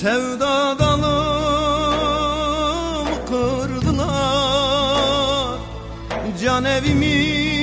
Sevda dalım kırdılar? Can evimi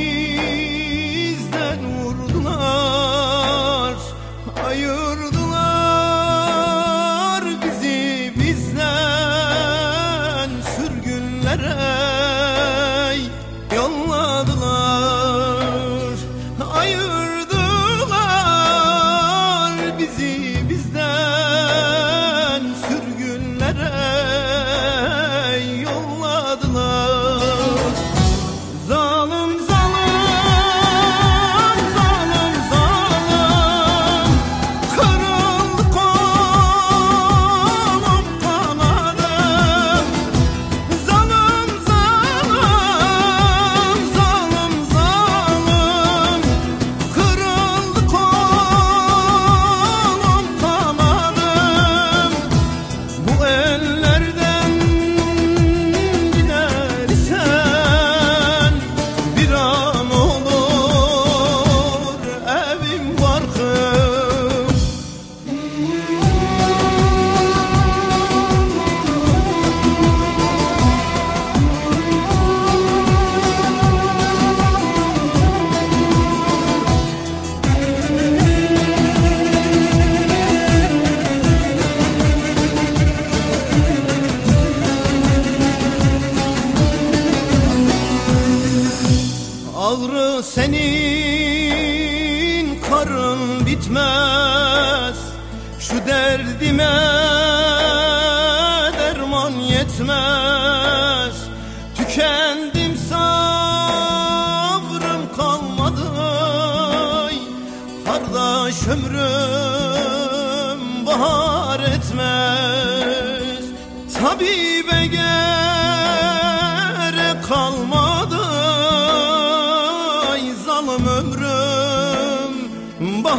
Ağrı senin karın bitmez. Şu derdime derman yetmez. Tükendim sabrım kalmadı. Kardeş ömrüm bahar etmez. Tabibe gel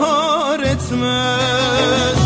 kar etmez.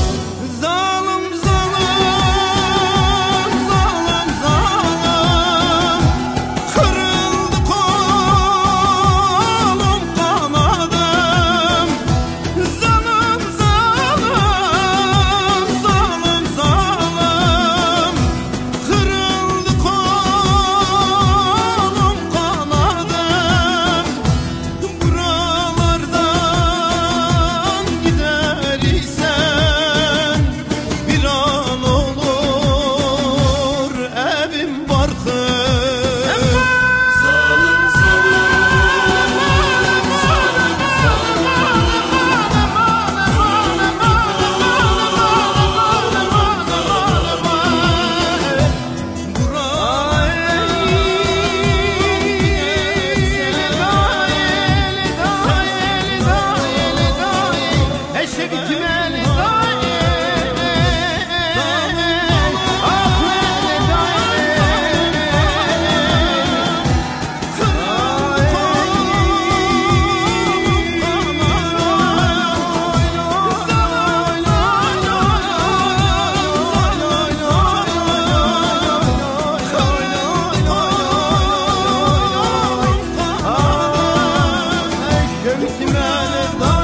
ما نضل